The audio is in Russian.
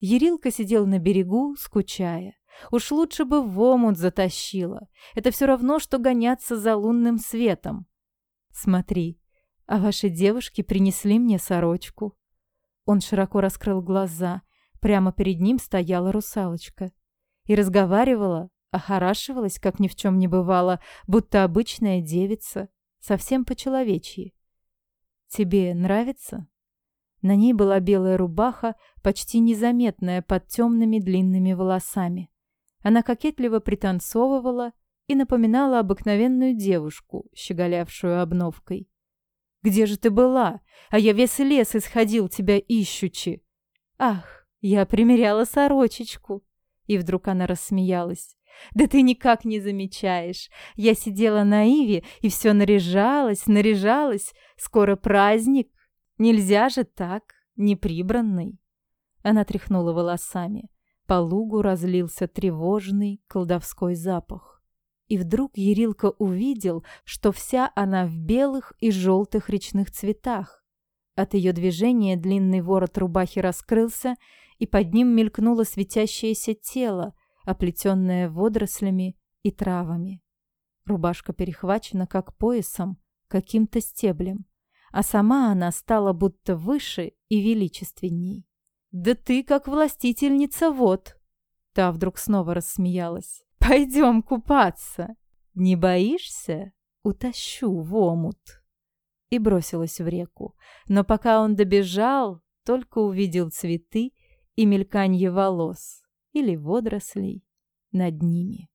Ерилка сидел на берегу, скучая. Уж лучше бы в омут затащила. Это все равно, что гоняться за лунным светом. Смотри, а ваши девушки принесли мне сорочку. Он широко раскрыл глаза. Прямо перед ним стояла русалочка. И разговаривала, охорашивалась, как ни в чем не бывало, будто обычная девица, совсем по-человечьи. «Тебе нравится?» На ней была белая рубаха, почти незаметная под темными длинными волосами. Она кокетливо пританцовывала и напоминала обыкновенную девушку, щеголявшую обновкой. «Где же ты была? А я весь лес исходил тебя ищучи!» «Ах, я примеряла сорочечку!» И вдруг она рассмеялась. «Да ты никак не замечаешь! Я сидела на Иве и все наряжалась, наряжалась! Скоро праздник!» Нельзя же так, неприбранный! Она тряхнула волосами. По лугу разлился тревожный колдовской запах. И вдруг Ерилка увидел, что вся она в белых и желтых речных цветах. От ее движения длинный ворот рубахи раскрылся, и под ним мелькнуло светящееся тело, оплетенное водорослями и травами. Рубашка перехвачена как поясом, каким-то стеблем а сама она стала будто выше и величественней. «Да ты как властительница вот!» Та вдруг снова рассмеялась. «Пойдем купаться!» «Не боишься? Утащу в омут!» И бросилась в реку. Но пока он добежал, только увидел цветы и мельканье волос или водорослей над ними.